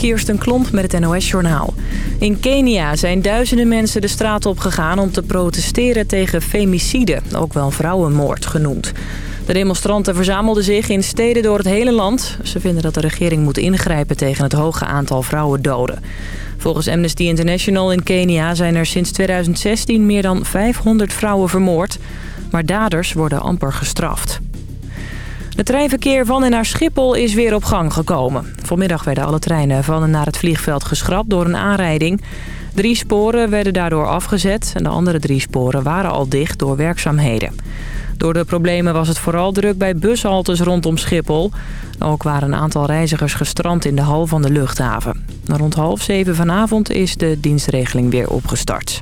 Kirsten Klomp met het NOS-journaal. In Kenia zijn duizenden mensen de straat op gegaan om te protesteren tegen femicide, ook wel vrouwenmoord genoemd. De demonstranten verzamelden zich in steden door het hele land. Ze vinden dat de regering moet ingrijpen tegen het hoge aantal vrouwendoden. Volgens Amnesty International in Kenia zijn er sinds 2016 meer dan 500 vrouwen vermoord. Maar daders worden amper gestraft. Het treinverkeer van en naar Schiphol is weer op gang gekomen. Vanmiddag werden alle treinen van en naar het vliegveld geschrapt door een aanrijding. Drie sporen werden daardoor afgezet en de andere drie sporen waren al dicht door werkzaamheden. Door de problemen was het vooral druk bij bushaltes rondom Schiphol. Ook waren een aantal reizigers gestrand in de hal van de luchthaven. Rond half zeven vanavond is de dienstregeling weer opgestart.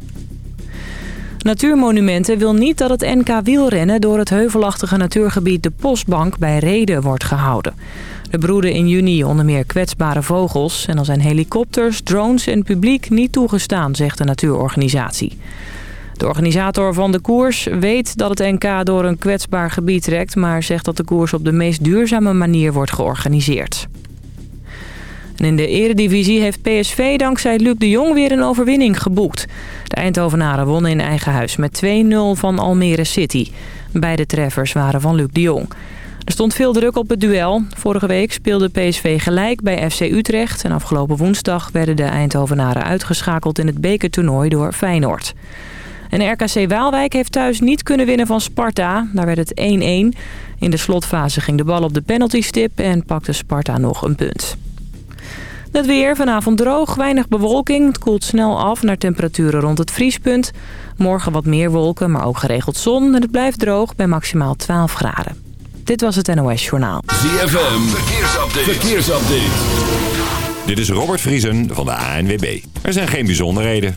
Natuurmonumenten wil niet dat het NK wielrennen door het heuvelachtige natuurgebied de Postbank bij Reden wordt gehouden. Er broeden in juni onder meer kwetsbare vogels en dan zijn helikopters, drones en publiek niet toegestaan, zegt de natuurorganisatie. De organisator van de koers weet dat het NK door een kwetsbaar gebied trekt... maar zegt dat de koers op de meest duurzame manier wordt georganiseerd. In de eredivisie heeft PSV dankzij Luc de Jong weer een overwinning geboekt. De Eindhovenaren wonnen in eigen huis met 2-0 van Almere City. Beide treffers waren van Luc de Jong. Er stond veel druk op het duel. Vorige week speelde PSV gelijk bij FC Utrecht... en afgelopen woensdag werden de Eindhovenaren uitgeschakeld in het bekertoernooi door Feyenoord. En RKC Waalwijk heeft thuis niet kunnen winnen van Sparta. Daar werd het 1-1. In de slotfase ging de bal op de penaltystip en pakte Sparta nog een punt. Het weer vanavond droog, weinig bewolking. Het koelt snel af naar temperaturen rond het vriespunt. Morgen wat meer wolken, maar ook geregeld zon. En het blijft droog bij maximaal 12 graden. Dit was het NOS Journaal. ZFM, verkeersupdate. verkeersupdate. Dit is Robert Vriesen van de ANWB. Er zijn geen bijzonderheden.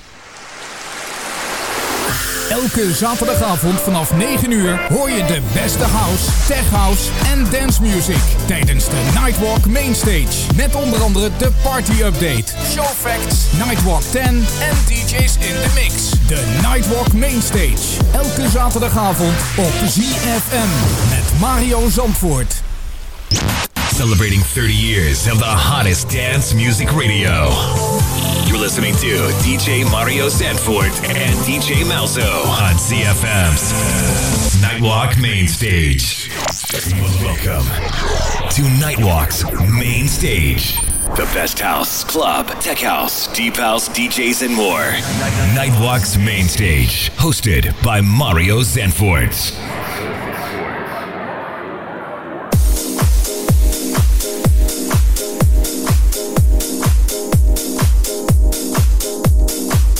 Elke zaterdagavond vanaf 9 uur hoor je de beste house, tech house en dance music tijdens de Nightwalk Mainstage. Met onder andere de party update, show facts, Nightwalk 10 en DJ's in the mix. De Nightwalk Mainstage. Elke zaterdagavond op ZFM met Mario Zandvoort. Celebrating 30 years of the hottest dance music radio. You're listening to DJ Mario Sanford and DJ Malzo on CFM's Nightwalk Main Stage. Welcome to Nightwalk's Main Stage. The best house, club, tech house, deep house, DJs, and more. Nightwalk's Main Stage, hosted by Mario Sanford.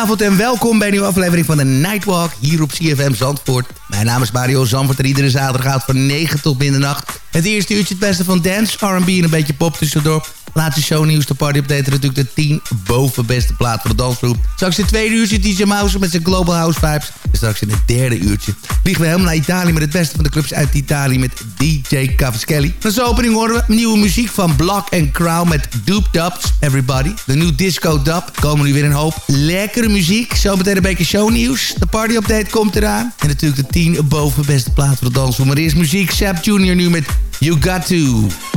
Goedenavond en welkom bij een nieuwe aflevering van de Nightwalk hier op CFM Zandvoort. Mijn naam is Mario Zandvoort en iedere zaterdag gaat van 9 tot middernacht. Het eerste uurtje het beste van dance, R&B en een beetje pop tussendoor. Laatste shownieuws, de party update natuurlijk de 10 bovenbeste plaat van de dansgroep. Straks in het tweede uurtje DJ Mouse met zijn Global House Vibes. En straks in het derde uurtje vliegen we helemaal naar Italië... met het beste van de clubs uit Italië met DJ Cavaschelli. Als opening horen we nieuwe muziek van Block and Crown met Doop Dubs Everybody. De nieuwe disco dub komen nu weer een hoop lekkere muziek. Zometeen een beetje shownieuws. De party update komt eraan. En natuurlijk de 10 bovenbeste plaat van de dansgroep. Maar eerst muziek, Sap Junior nu met You Got To.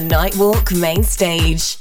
The Nightwalk main stage.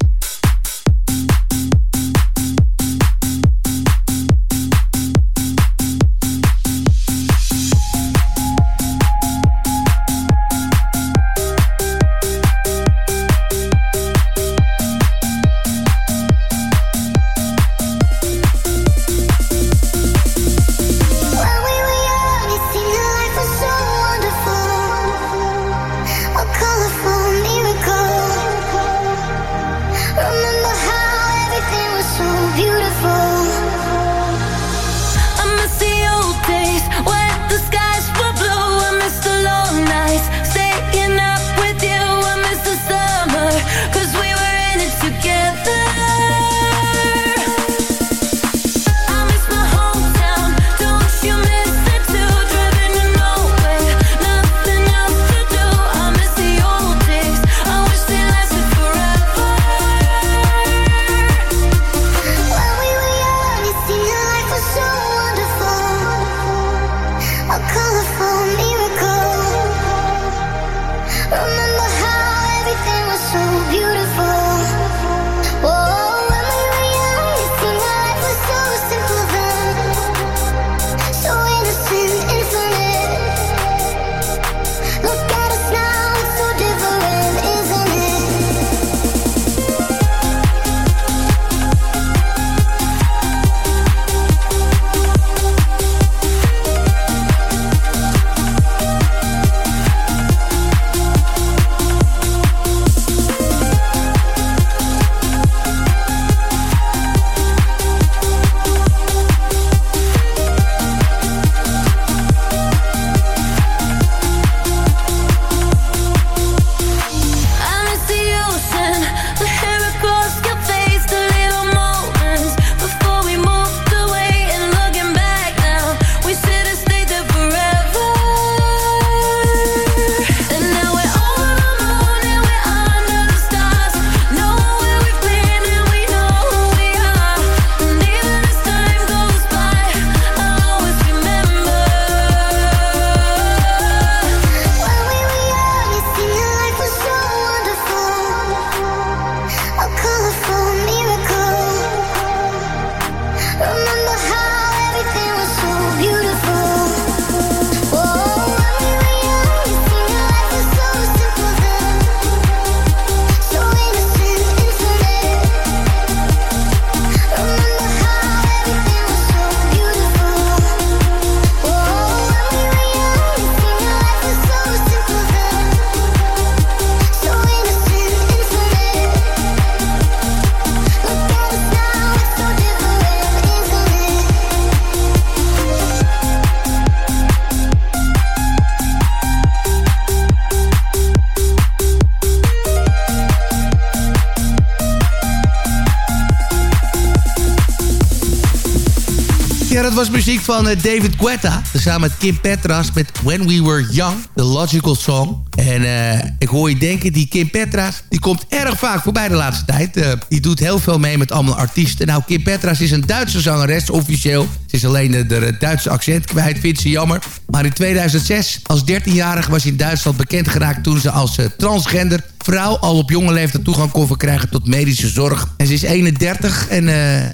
Was muziek van eh, David Guetta. Samen met Kim Petras met When We Were Young, The Logical Song. En uh, ik hoor je denken, die Kim Petras... die komt erg vaak voorbij de laatste tijd. Uh, die doet heel veel mee met allemaal artiesten. Nou, Kim Petras is een Duitse zangeres, officieel. Ze is alleen de, Duitse accent kwijt, vindt ze jammer. Maar in 2006, als 13-jarige, was ze in Duitsland bekend geraakt... toen ze als transgender vrouw al op jonge leeftijd toegang kon verkrijgen tot medische zorg. En ze is 31 en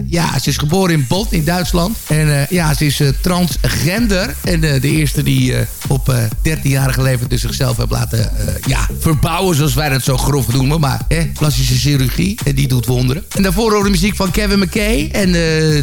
ja, ze is geboren in Bot in Duitsland. En ja, ze is transgender. En de eerste die op 13-jarige leeftijd dus zichzelf heeft laten ja, verbouwen, zoals wij dat zo grof noemen. Maar hè, plastische chirurgie, en die doet wonderen. En daarvoor hoorde de muziek van Kevin McKay en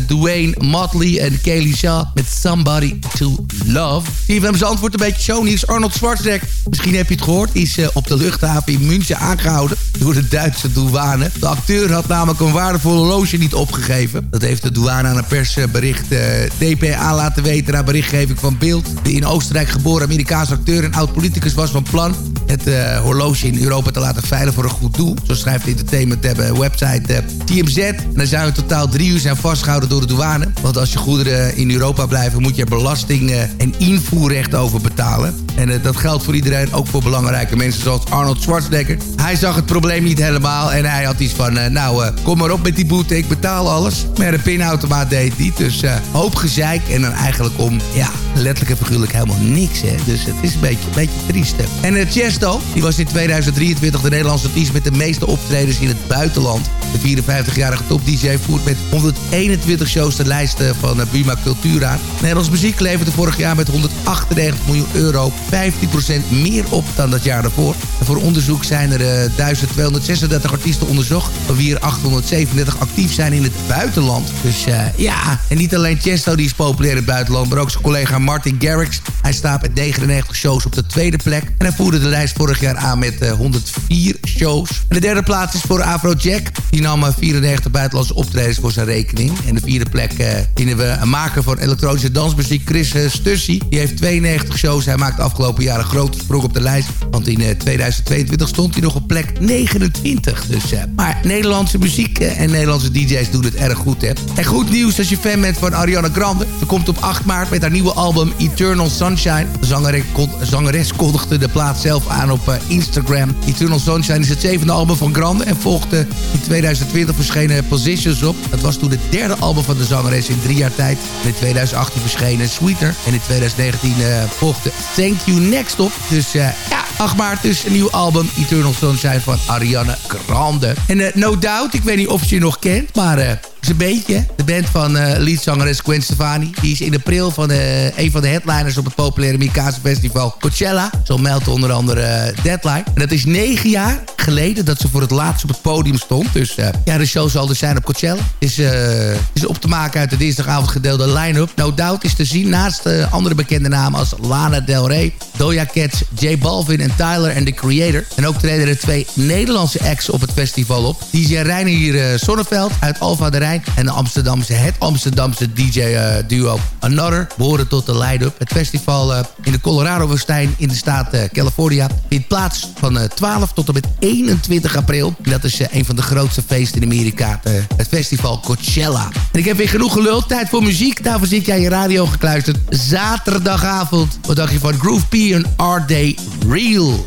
Dwayne Motley en Kaylee Shaw met Somebody to Love. Hem zijn antwoord een beetje show. Hier is Arnold Schwarzenegger. Misschien heb je het gehoord. Is op de luchthaven in München aangehouden door de Duitse douane. De acteur had namelijk een waardevolle horloge niet opgegeven. Dat heeft de douane aan een persbericht uh, DPA laten weten... na berichtgeving van Beeld. De in Oostenrijk geboren Amerikaanse acteur en oud-politicus was van plan het horloge in Europa te laten veilen voor een goed doel. Zo schrijft de entertainment website TMZ. En dan zijn we totaal drie uur zijn vastgehouden door de douane. Want als je goederen in Europa blijven moet je er belasting en invoerrecht over betalen. En dat geldt voor iedereen, ook voor belangrijke mensen zoals Arnold Schwarzenegger. Hij zag het probleem niet helemaal en hij had iets van, nou kom maar op met die boete, ik betaal alles. Maar de pinautomaat deed niet, dus hoop gezeik en dan eigenlijk om, ja, letterlijk en figuurlijk helemaal niks. Hè? Dus het is een beetje, een beetje triest. En Chesto, die was in 2023 de Nederlandse artiest met de meeste optredens in het buitenland. De 54-jarige top-dj voert met 121 shows de lijst eh, van uh, Buma Cultura. Nederlands muziek leverde vorig jaar met 198 miljoen euro 15% meer op dan dat jaar daarvoor. En voor onderzoek zijn er uh, 1236 artiesten onderzocht, van wie er 837 actief zijn in het buitenland. Dus ja, en niet alleen Chesto die is populair in het buitenland, maar ook zijn collega Martin Garrix. Hij staat met 99 shows op de tweede plek. En hij voerde de lijst vorig jaar aan met 104 eh, shows. En de derde plaats is voor Afrojack. Die nam 94 eh, buitenlandse optredens voor zijn rekening. En de vierde plek vinden we een maker van elektronische dansmuziek, Chris uh, Stussi. Die heeft 92 shows. Hij maakt afgelopen jaar een grote sprong op de lijst. Want in 2022 stond hij nog op plek 29. Dus, maar Nederlandse muziek en Nederlandse DJ's doen het erg goed. Hè? En goed nieuws als je fan bent van Ariana Grande. Ze komt op 8 maart met haar nieuwe album Eternal Sunshine. De zangeres, kondigde de plaat zelf aan op Instagram. Eternal Sunshine is het zevende album van Grande... en volgde in 2020 verschenen Positions op. Dat was toen het derde album van de zangeres in drie jaar tijd. In 2018 verschenen Sweeter. En in 2019 uh, eh, volgde Thank You Next op. Dus uh, ja, 8 maart dus een nieuw album Eternal Sunshine van Ariana Grande. En No Doubt, ik weet niet of je je nog kent... maar is een beetje. De band van uh, leadzangeres Gwen Stefani. Die is in april van uh, een van de headliners op het populaire Mikasa Festival Coachella. Zo meldt onder andere uh, Deadline. En dat is negen jaar geleden dat ze voor het laatst op het podium stond. Dus ja, de show zal er zijn op Coachella. Is, is op te maken uit de dinsdagavond gedeelde line-up. No Doubt is te zien naast andere bekende namen als Lana Del Rey, Doja Cat, J Balvin en Tyler and The Creator. En ook treden er twee Nederlandse acts op het festival op. DJ Reinier Sonneveld uit Alfa de Rijn en de Amsterdamse, het Amsterdamse DJ-duo eh, Another behoren tot de line-up. Het festival uh, in de Colorado-woestijn in de staat California vindt plaats van 12 tot en met 21 april. En dat is een van de grootste feesten in Amerika, het festival Coachella. En ik heb weer genoeg geluld, tijd voor muziek. Daarvoor zit jij je radio gekluisterd. Zaterdagavond, wat dacht je van Groove P European are they Real.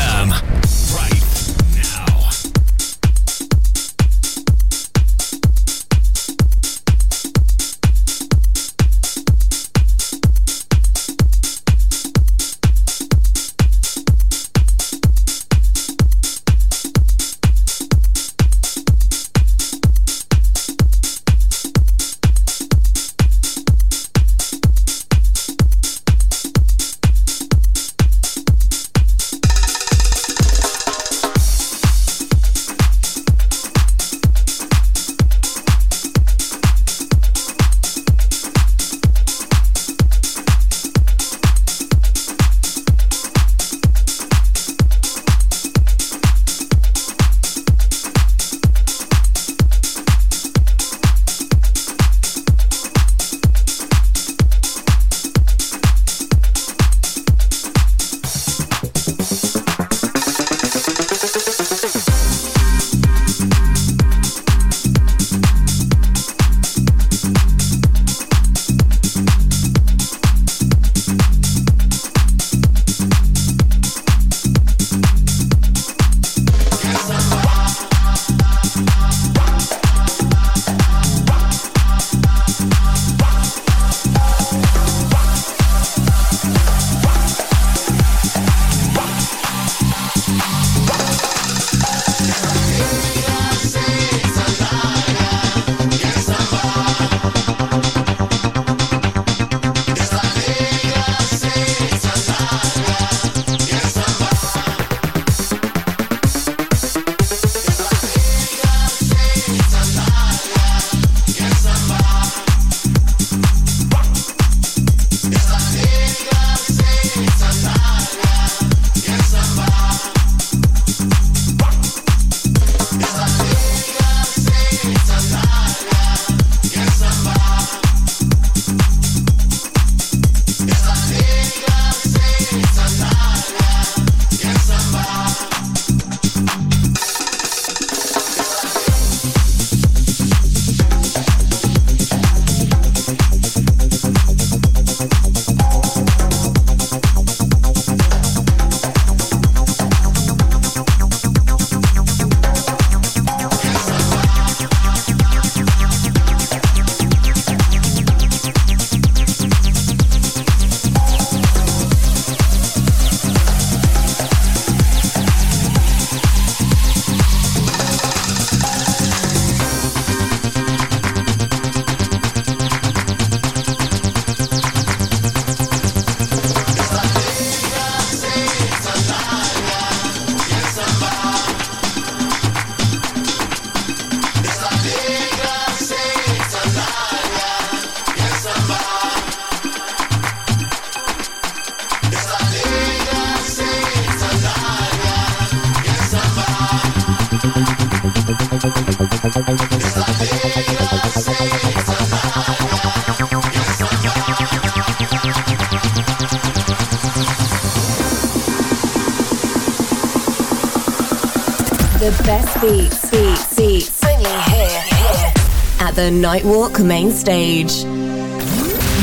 Nightwalk Main Stage.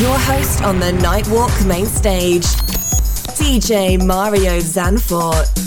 Your host on the Nightwalk Main Stage, DJ Mario Zanfort.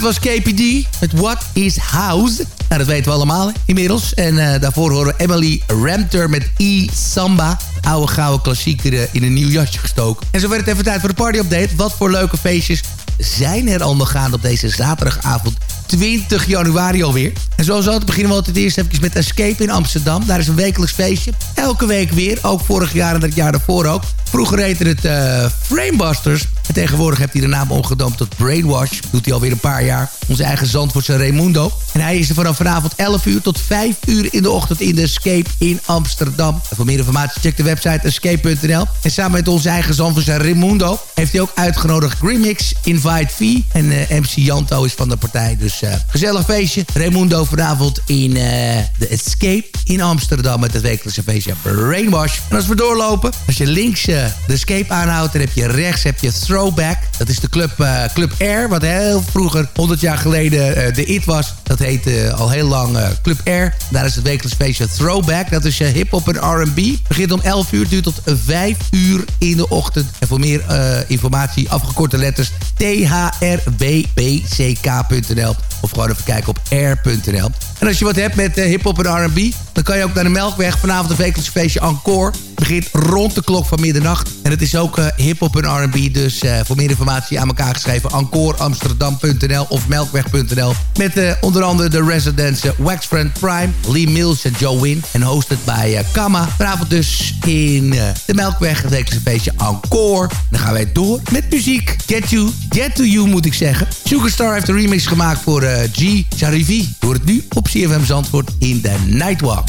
Dat was KPD met What is House. Nou, dat weten we allemaal inmiddels. En uh, daarvoor horen we Emily Ramter met E-Samba. Oude gouden klassieker uh, in een nieuw jasje gestoken. En zo werd het even tijd voor de party-update. Wat voor leuke feestjes zijn er allemaal gaande op deze zaterdagavond 20 januari alweer. En zoals altijd beginnen we altijd eerst even met Escape in Amsterdam. Daar is een wekelijks feestje. Elke week weer, ook vorig jaar en het jaar daarvoor ook. Vroeger heette het uh, Framebusters. En tegenwoordig heeft hij de naam omgedoomd tot Brainwash. Doet hij alweer een paar jaar. Onze eigen Zandvoortse Raimundo. En hij is er vanaf vanavond 11 uur tot 5 uur in de ochtend in de Escape in Amsterdam. En voor meer informatie check de website escape.nl. En samen met onze eigen Zandvoortse Raimundo heeft hij ook uitgenodigd Grimix, Invite V. En uh, MC Janto is van de partij. Dus uh, gezellig feestje. Raimundo vanavond in uh, de Escape in Amsterdam met het wekelijkse feestje Brainwash. En als we doorlopen, als je links de Escape aanhoudt, dan heb je rechts heb je Throwback. Dat is de club, Club Air, wat heel vroeger, 100 jaar geleden, de IT was. Dat heet al heel lang Club Air. Daar is het wekelijks feestje Throwback. Dat is hip-hop en RB. Begint om 11 uur, duurt tot 5 uur in de ochtend. En voor meer informatie, afgekorte letters thrbbck.nl of gewoon even kijken op air.nl. En als je wat hebt met uh, hip-hop en RB, dan kan je ook naar de Melkweg. Vanavond een wekelijks feestje Encore. Begint rond de klok van middernacht. En het is ook uh, hip-hop en RB. Dus uh, voor meer informatie aan elkaar geschreven: encoreamsterdam.nl of melkweg.nl. Met onder andere de residents Waxfriend Prime, Lee Mills en Joe Win. En hosted bij Kama. Vanavond dus in de Melkweg. Het wekelijkse feestje Encore. Dan gaan wij door met muziek. Get You, Get To You moet ik zeggen. Sugarstar heeft een remix gemaakt voor G. Charivi. Door het nu op CFM Zandvoort in de Nightwalk.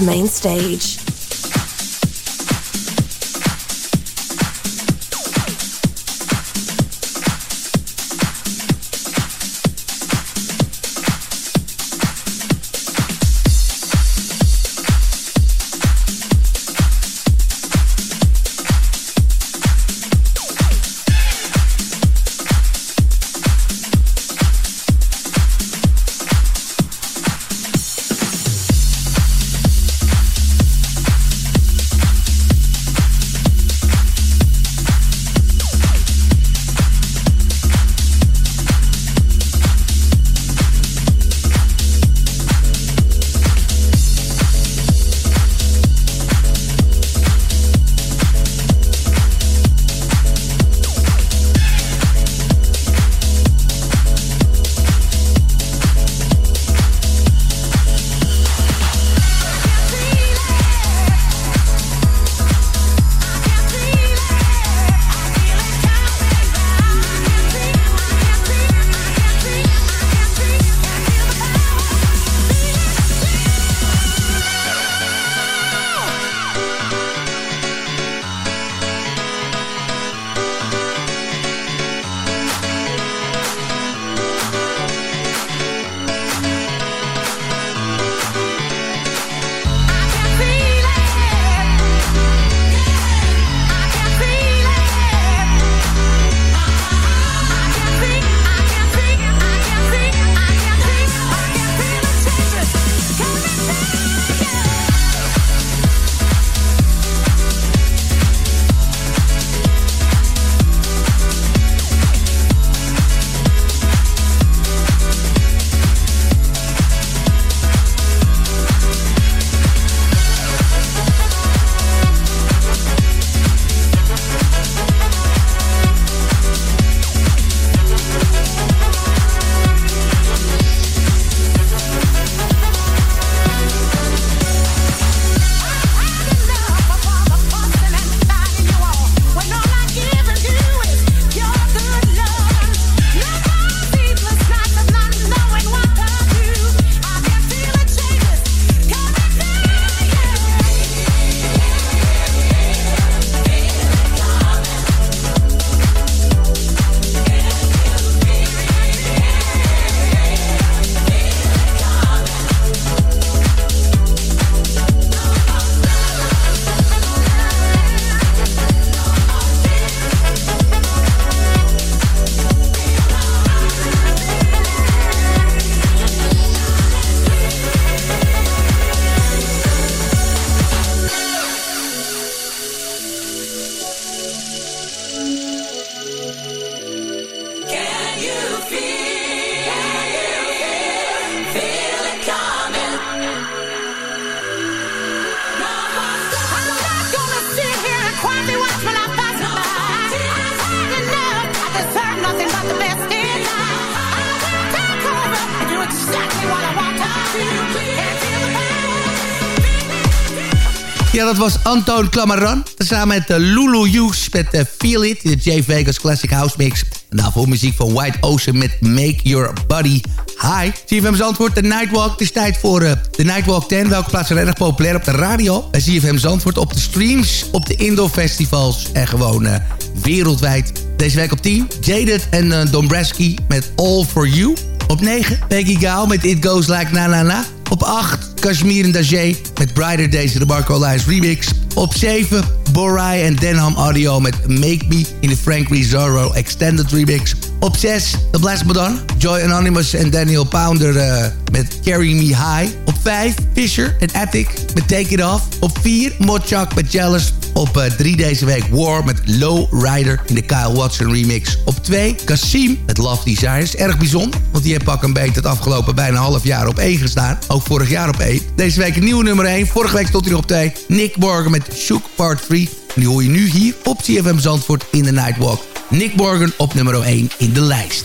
Main Stage. Dat was Antoon Clamaran. Samen met uh, Lulu Hughes met uh, Feel It. De J Vegas Classic House Mix. En daarvoor muziek van White Ocean met Make Your Body High. CFM's antwoord, de Nightwalk. Het is tijd voor uh, de Nightwalk 10. Welke plaatsen zijn erg populair op de radio? Bij CFM's antwoord op de streams, op de indoor festivals en gewoon wereldwijd. Deze week op 10. Jaded en Dombrowski met All For You. Op 9. Peggy Gao met It Goes Like Na Na Na. Op 8. Kashmir en Dajé met Brighter Days de Marco Lies remix. Op 7. Borai en Denham Audio met Make Me in de Frank Rizzaro Extended Remix. Op 6. The Blast Madonna. Joy Anonymous en Daniel Pounder uh, met Carry Me High. Op 5. Fisher en Attic met Take It Off. Op 4. Mochak met Jealous. Op 3 uh, deze week War met Low Rider in de Kyle Watson remix. Op 2 Kasim met Love Desires. Erg bijzonder, want die heeft pak een beetje het afgelopen bijna half jaar op 1 gestaan. Ook vorig jaar op 1. Deze week een nieuwe nummer 1. Vorige week stond hij op 2. Nick Morgan met Shook Part 3. En die hoor je nu hier op CFM Zandvoort in de Nightwalk. Nick Morgan op nummer 1 in de lijst.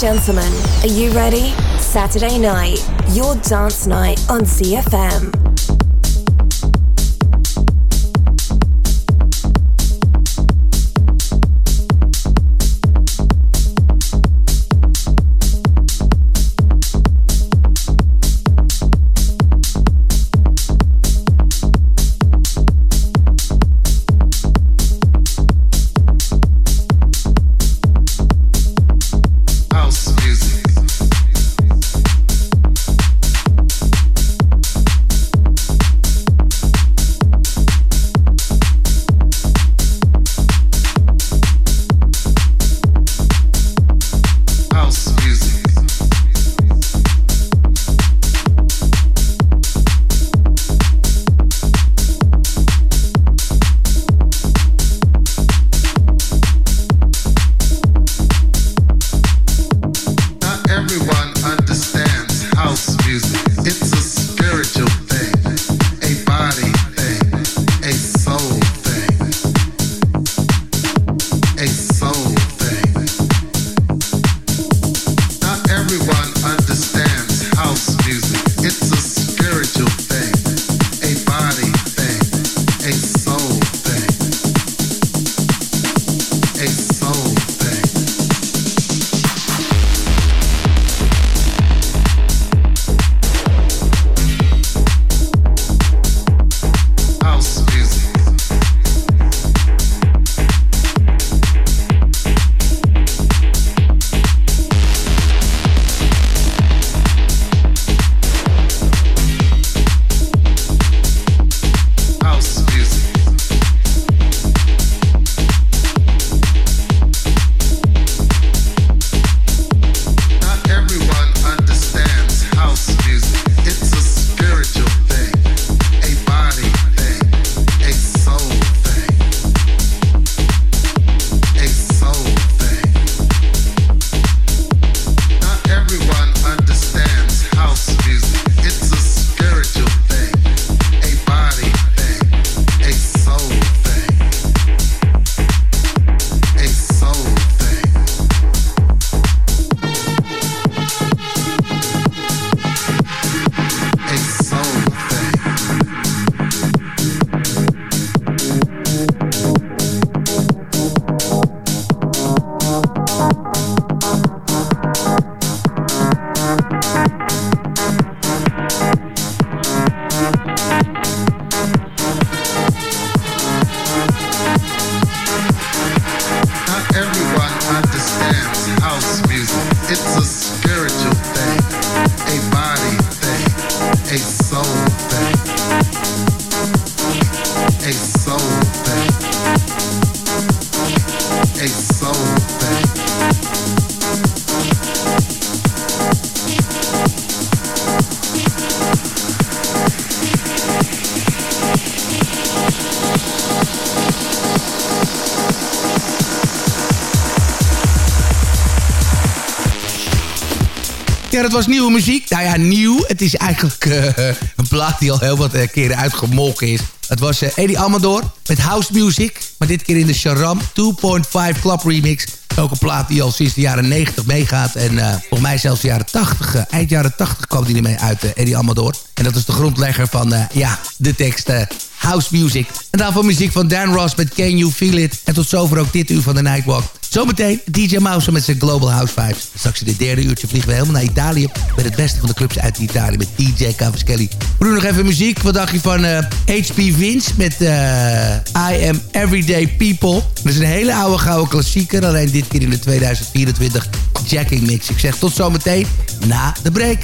Gentlemen, are you ready? Saturday night, your dance night on ZFM. Het was nieuwe muziek. Nou ja, nieuw. Het is eigenlijk uh, een plaat die al heel wat uh, keren uitgemolken is. Het was uh, Eddie Amador met House Music. Maar dit keer in de Sharam 2.5 Club Remix. Ook een plaat die al sinds de jaren 90 meegaat. En uh, volgens mij zelfs de jaren 80. eind jaren 80 kwam die ermee uit, Eddie Amador. En dat is de grondlegger van ja, de tekst House Music. En daarvoor muziek van Dan Ross met Can You Feel It. En tot zover ook dit uur van de Nightwalk. Zometeen DJ Mouse met zijn Global House Vibes. Straks in dit derde uurtje vliegen we helemaal naar Italië... met het beste van de clubs uit Italië met DJ Cavaschelli. We nog even muziek. Wat dacht je van uh, eh, HP Vince met uh, I Am Everyday People? Dat is een hele oude gouden klassieker. Alleen dit keer in de 2024 Jacking Mix. Ik zeg tot zometeen na de break.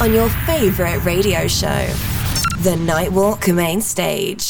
On your favorite radio show, The Nightwalk Main Stage.